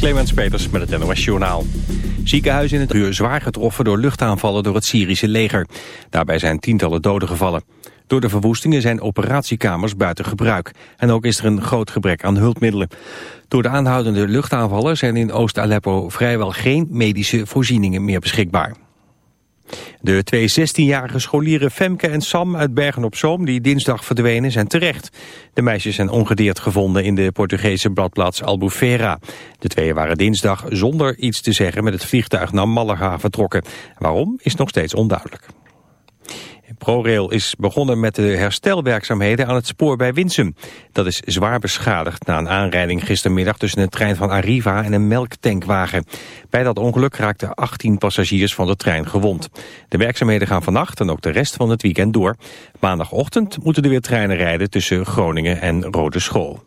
Clemens Peters met het NOS Journaal. Ziekenhuizen in het uur zwaar getroffen door luchtaanvallen door het Syrische leger. Daarbij zijn tientallen doden gevallen. Door de verwoestingen zijn operatiekamers buiten gebruik. En ook is er een groot gebrek aan hulpmiddelen. Door de aanhoudende luchtaanvallen zijn in Oost-Aleppo vrijwel geen medische voorzieningen meer beschikbaar. De twee 16-jarige scholieren Femke en Sam uit Bergen-op-Zoom... die dinsdag verdwenen, zijn terecht. De meisjes zijn ongedeerd gevonden in de Portugese bladplaats Albufeira. De twee waren dinsdag zonder iets te zeggen met het vliegtuig naar Malaga vertrokken. Waarom is nog steeds onduidelijk. ProRail is begonnen met de herstelwerkzaamheden aan het spoor bij Winsum. Dat is zwaar beschadigd na een aanrijding gistermiddag tussen een trein van Arriva en een melktankwagen. Bij dat ongeluk raakten 18 passagiers van de trein gewond. De werkzaamheden gaan vannacht en ook de rest van het weekend door. Maandagochtend moeten er weer treinen rijden tussen Groningen en Rode School.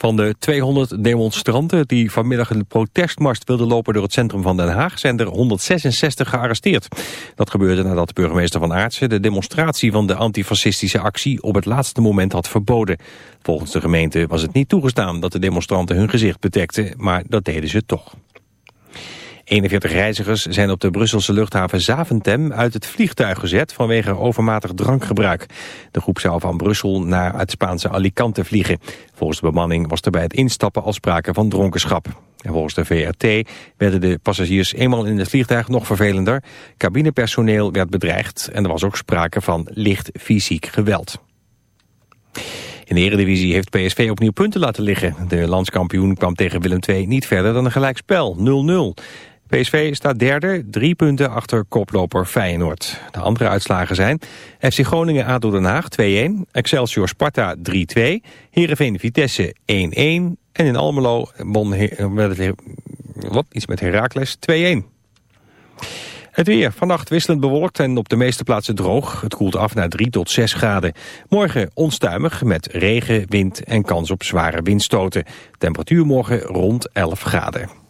Van de 200 demonstranten die vanmiddag een protestmars wilden lopen door het centrum van Den Haag zijn er 166 gearresteerd. Dat gebeurde nadat de burgemeester van Aartsen de demonstratie van de antifascistische actie op het laatste moment had verboden. Volgens de gemeente was het niet toegestaan dat de demonstranten hun gezicht bedekten, maar dat deden ze toch. 41 reizigers zijn op de Brusselse luchthaven Zaventem uit het vliegtuig gezet vanwege overmatig drankgebruik. De groep zou van Brussel naar het Spaanse Alicante vliegen. Volgens de bemanning was er bij het instappen al sprake van dronkenschap. En volgens de VRT werden de passagiers eenmaal in het vliegtuig nog vervelender. Cabinepersoneel werd bedreigd en er was ook sprake van licht fysiek geweld. In de Eredivisie heeft PSV opnieuw punten laten liggen. De landskampioen kwam tegen Willem II niet verder dan een gelijkspel, 0-0. PSV staat derde, drie punten achter koploper Feyenoord. De andere uitslagen zijn FC Groningen ADO Den Haag 2-1, Excelsior Sparta 3-2, Heerenveen Vitesse 1-1 en in Almelo won wat, iets met Heracles 2-1. Het weer. Vannacht wisselend bewolkt en op de meeste plaatsen droog. Het koelt af naar 3 tot 6 graden. Morgen onstuimig met regen, wind en kans op zware windstoten. Temperatuur morgen rond 11 graden.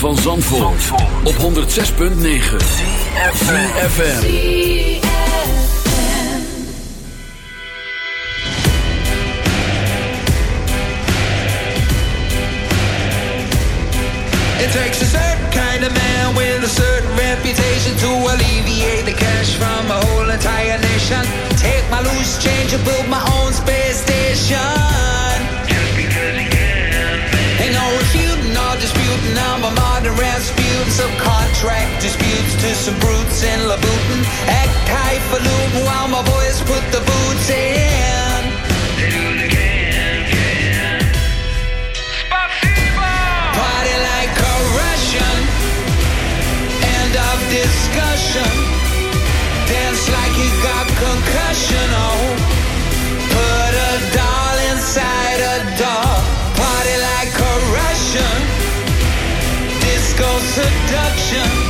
Van Zandvoort, op 106.9 CFFM It takes a certain kind of man with a certain reputation to alleviate the cash from a whole entire nation. Take my loose change and build my own space station. Ain't no. I'm a modern Rasputin. Some contract disputes to some brutes in Louboutin. Act highfalutin while my boys put the boots in. Party like a Russian. End of discussion. Dance like you got concussion. Oh, seduction.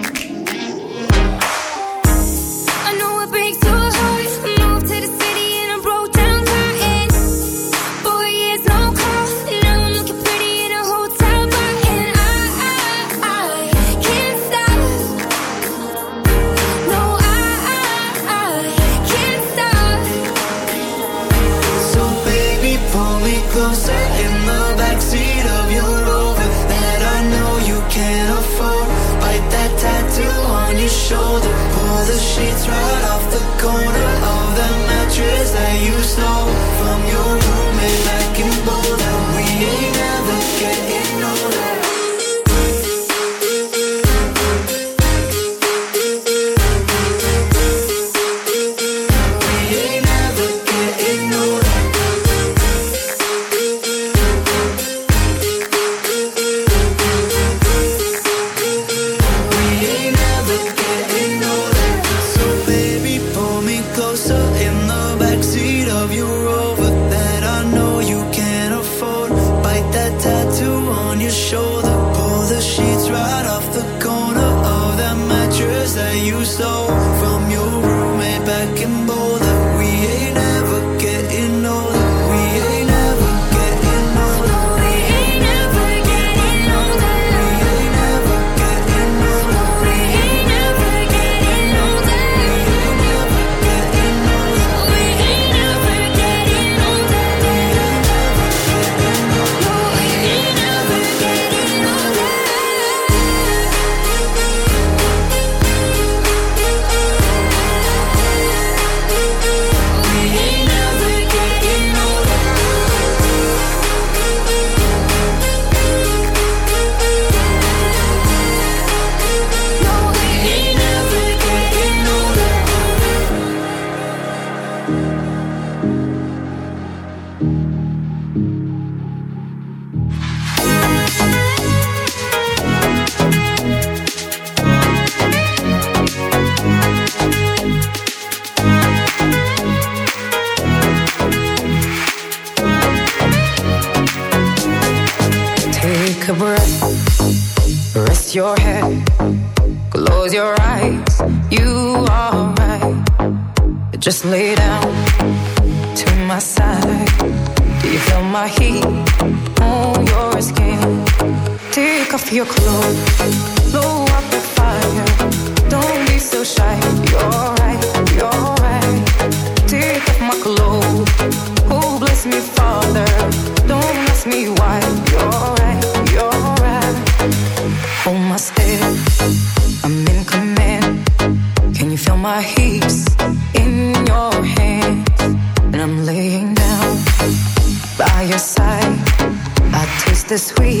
Just lay down to my side. Do you feel my heat on your skin? Take off your clothes, blow up the fire. Don't be so shy. You're right, you're right. Take off my clothes. Oh, bless me, Father. Don't ask me why. You're right, you're right. Hold my step. I'm in command. Can you feel my heat? The sweet